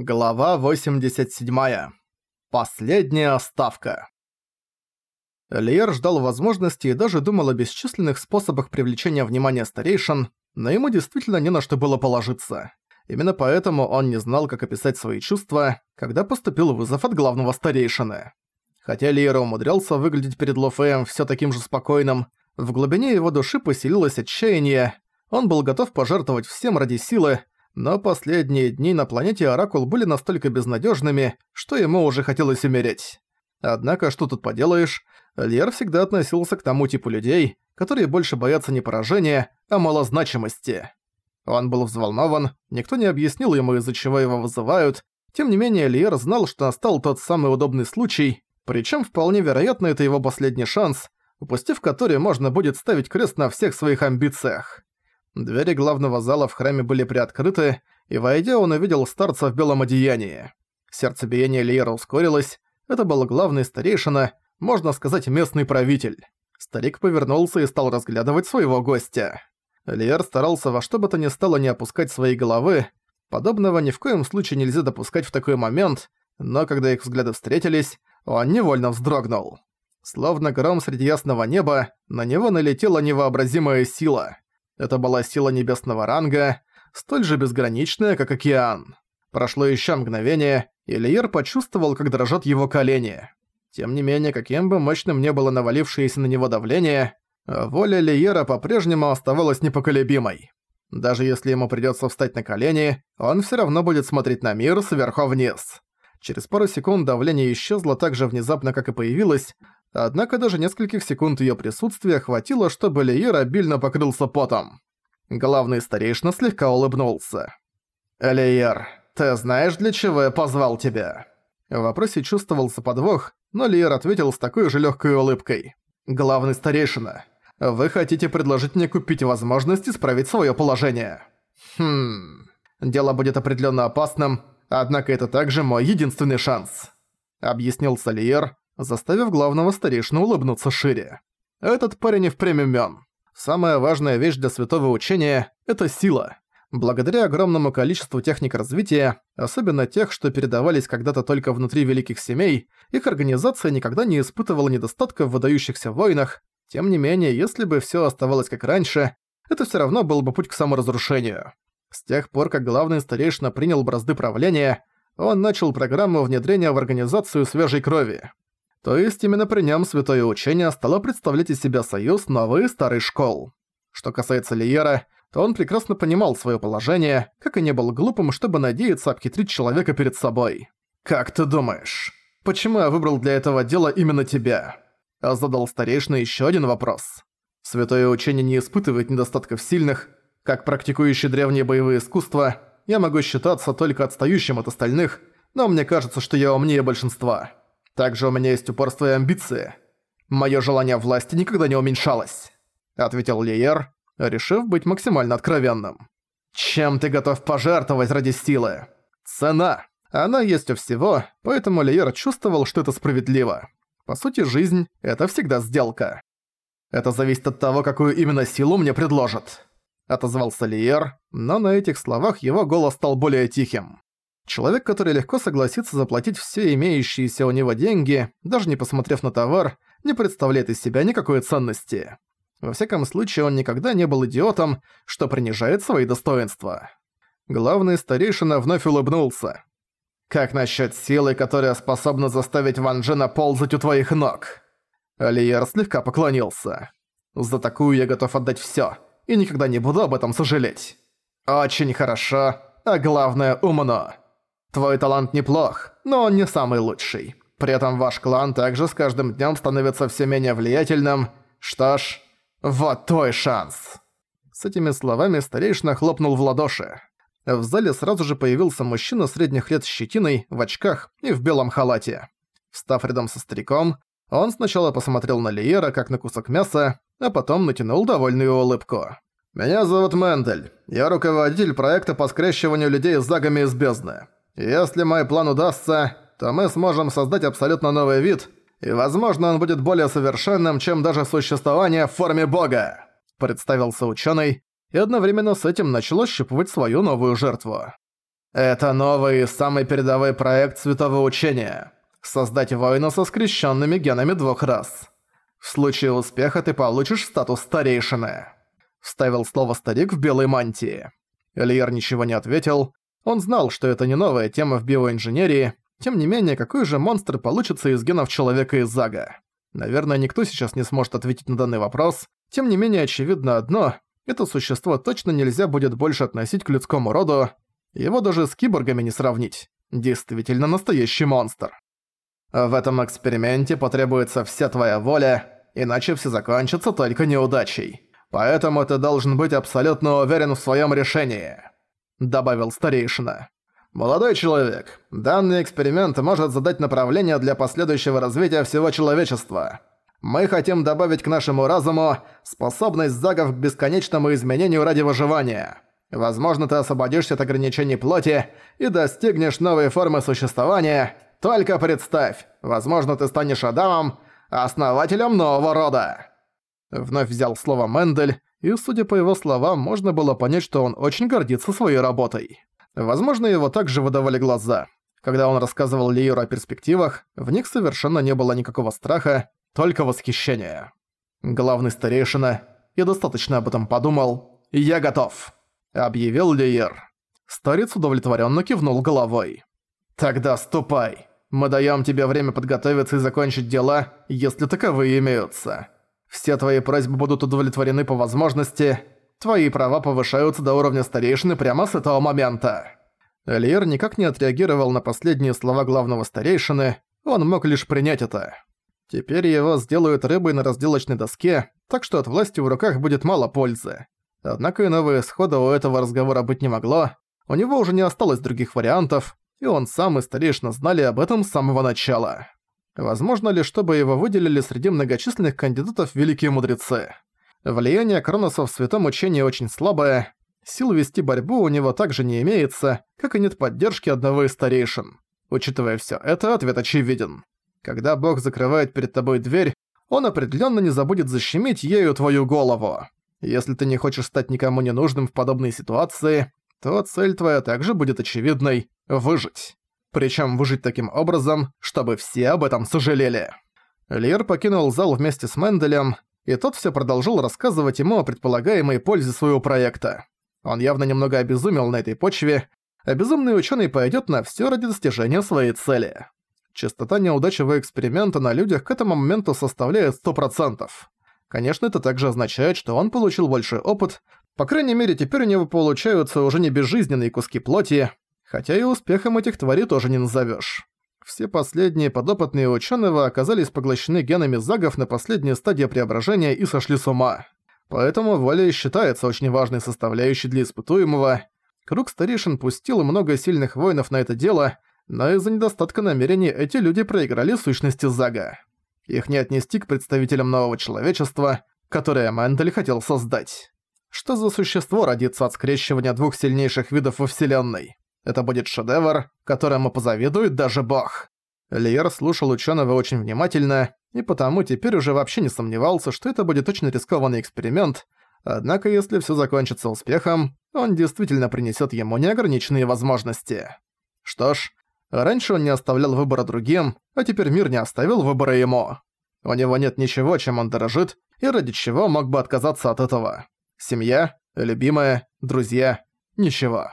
Глава 87. Последняя ставка. Лиер ждал возможности и даже думал о бесчисленных способах привлечения внимания старейшин, но ему действительно не на что было положиться. Именно поэтому он не знал, как описать свои чувства, когда поступил вызов от главного старейшины. Хотя Лиер умудрялся выглядеть перед Лофеем всё таким же спокойным, в глубине его души поселилось отчаяние, он был готов пожертвовать всем ради силы, но последние дни на планете Оракул были настолько безнадежными, что ему уже хотелось умереть. Однако, что тут поделаешь, Лер всегда относился к тому типу людей, которые больше боятся не поражения, а малозначимости. Он был взволнован, никто не объяснил ему, из-за чего его вызывают, тем не менее Лиер знал, что настал тот самый удобный случай, причем вполне вероятно это его последний шанс, упустив который можно будет ставить крест на всех своих амбициях. Двери главного зала в храме были приоткрыты, и войдя он увидел старца в белом одеянии. Сердцебиение Лиера ускорилось, это был главный старейшина, можно сказать, местный правитель. Старик повернулся и стал разглядывать своего гостя. Лиер старался во что бы то ни стало не опускать своей головы, подобного ни в коем случае нельзя допускать в такой момент, но когда их взгляды встретились, он невольно вздрогнул. Словно гром среди ясного неба, на него налетела невообразимая сила. Это была сила небесного ранга, столь же безграничная, как океан. Прошло еще мгновение, и Лиер почувствовал, как дрожат его колени. Тем не менее, каким бы мощным не было навалившееся на него давление, воля Лиера по-прежнему оставалась непоколебимой. Даже если ему придётся встать на колени, он всё равно будет смотреть на мир сверху вниз. Через пару секунд давление исчезло так же внезапно, как и появилось, Однако даже нескольких секунд её присутствия хватило, чтобы Лиер обильно покрылся потом. Главный старейшина слегка улыбнулся. «Лиер, ты знаешь, для чего я позвал тебя?» В вопросе чувствовался подвох, но Лиер ответил с такой же лёгкой улыбкой. «Главный старейшина, вы хотите предложить мне купить возможность исправить своё положение?» «Хм... Дело будет определённо опасным, однако это также мой единственный шанс», — объяснил Салиер, заставив главного старейшину улыбнуться шире. Этот парень и впрямь умён. Самая важная вещь для святого учения – это сила. Благодаря огромному количеству техник развития, особенно тех, что передавались когда-то только внутри великих семей, их организация никогда не испытывала недостатка в выдающихся войнах. Тем не менее, если бы всё оставалось как раньше, это всё равно был бы путь к саморазрушению. С тех пор, как главный старейшина принял бразды правления, он начал программу внедрения в организацию свежей крови. То есть именно при нем святое учение стало представлять из себя союз новой и старой школ. Что касается Лиера, то он прекрасно понимал свое положение, как и не был глупым, чтобы надеяться обхитрить человека перед собой. «Как ты думаешь, почему я выбрал для этого дела именно тебя?» Задал старейшина еще один вопрос. Святое учение не испытывает недостатков сильных, как практикующий древние боевые искусства, я могу считаться только отстающим от остальных, но мне кажется, что я умнее большинства. Также у меня есть упорство и амбиции. Моё желание власти никогда не уменьшалось», — ответил Лиер, решив быть максимально откровенным. «Чем ты готов пожертвовать ради силы? Цена. Она есть у всего, поэтому Лиер чувствовал, что это справедливо. По сути, жизнь — это всегда сделка. Это зависит от того, какую именно силу мне предложат», — отозвался Лиер, но на этих словах его голос стал более тихим. Человек, который легко согласится заплатить все имеющиеся у него деньги, даже не посмотрев на товар, не представляет из себя никакой ценности. Во всяком случае, он никогда не был идиотом, что принижает свои достоинства. Главный старейшина вновь улыбнулся. «Как насчет силы, которая способна заставить Ван Джена ползать у твоих ног?» Алиер слегка поклонился. «За такую я готов отдать всё, и никогда не буду об этом сожалеть. Очень хорошо, а главное умно». Твой талант неплох, но он не самый лучший. При этом ваш клан также с каждым днем становится все менее влиятельным. Что ж, вот твой шанс!» С этими словами старейшина хлопнул в ладоши. В зале сразу же появился мужчина средних лет с щетиной, в очках и в белом халате. Встав рядом со стариком, он сначала посмотрел на Лиера, как на кусок мяса, а потом натянул довольную улыбку. «Меня зовут Мендель. Я руководитель проекта по скрещиванию людей с загами из бездны. Если мой план удастся, то мы сможем создать абсолютно новый вид, и, возможно, он будет более совершенным, чем даже существование в форме бога», представился ученый и одновременно с этим начал ощупывать свою новую жертву. Это новый, самый передовой проект Святого Учения. Создать воина со скрещенными генами двух рас. В случае успеха ты получишь статус старейшины. Вставил слово «старик» в белой мантии. Эльер ничего не ответил. Он знал, что это не новая тема в биоинженерии, тем не менее, какой же монстр получится из генов человека из Зага? Наверное, никто сейчас не сможет ответить на данный вопрос. Тем не менее, очевидно одно – это существо точно нельзя будет больше относить к людскому роду. Его даже с киборгами не сравнить. Действительно настоящий монстр. В этом эксперименте потребуется вся твоя воля, иначе все закончится только неудачей. Поэтому ты должен быть абсолютно уверен в своем решении», — добавил старейшина. «Молодой человек, данный эксперимент может задать направление для последующего развития всего человечества. Мы хотим добавить к нашему разуму способность загов к бесконечному изменению ради выживания. Возможно, ты освободишься от ограничений плоти и достигнешь новой формы существования. Только представь, возможно, ты станешь Адамом, основателем нового рода». Вновь взял слово Мендель, и, судя по его словам, можно было понять, что он очень гордится своей работой. Возможно, его также выдавали глаза. Когда он рассказывал Лиеру о перспективах, в них совершенно не было никакого страха, только восхищение. Главный старейшина, я достаточно об этом подумал, я готов, объявил Лиер. Старец удовлетворенно кивнул головой. «Тогда ступай. Мы даем тебе время подготовиться и закончить дела, если таковые имеются. Все твои просьбы будут удовлетворены по возможности, Твои права повышаются до уровня старейшины прямо с этого момента». Элиер никак не отреагировал на последние слова главного старейшины, он мог лишь принять это. Теперь его сделают рыбой на разделочной доске, так что от власти в руках будет мало пользы. Однако иного исхода у этого разговора быть не могло, у него уже не осталось других вариантов, и он сам и старейшина знали об этом с самого начала. Возможно ли, чтобы его выделили среди многочисленных кандидатов в великие мудрецы? Влияние Кроносов в святом учении очень слабое, сил вести борьбу у него также не имеется, как и нет поддержки одного из старейшин. Учитывая всё это, ответ очевиден. Когда Бог закрывает перед тобой дверь, он определённо не забудет защемить ею твою голову. Если ты не хочешь стать никому не нужным в подобной ситуации, то цель твоя также будет очевидной – выжить. Причём выжить таким образом, чтобы все об этом сожалели. Лир покинул зал вместе с Менделем, и тот все продолжил рассказывать ему о предполагаемой пользе своего проекта. Он явно немного обезумел на этой почве, а безумный ученый пойдет на все ради достижения своей цели. Частота неудачевого эксперимента на людях к этому моменту составляет 100%. Конечно, это также означает, что он получил большой опыт, по крайней мере, теперь у него получаются уже не безжизненные куски плоти, хотя и успехом этих тварей тоже не назовешь. Все последние подопытные ученого оказались поглощены генами загов на последней стадии преображения и сошли с ума. Поэтому воля считается очень важной составляющей для испытуемого. Круг старейшин пустил много сильных воинов на это дело, но из-за недостатка намерений эти люди проиграли сущности Зага. Их не отнести к представителям нового человечества, которое Мендель хотел создать. Что за существо родится от скрещивания двух сильнейших видов во Вселенной? Это будет шедевр, которому позавидует даже бог. Лиер слушал ученого очень внимательно, и потому теперь уже вообще не сомневался, что это будет очень рискованный эксперимент, однако если все закончится успехом, он действительно принесет ему неограниченные возможности. Что ж, раньше он не оставлял выбора другим, а теперь мир не оставил выбора ему. У него нет ничего, чем он дорожит, и ради чего мог бы отказаться от этого. Семья, любимая, друзья – ничего.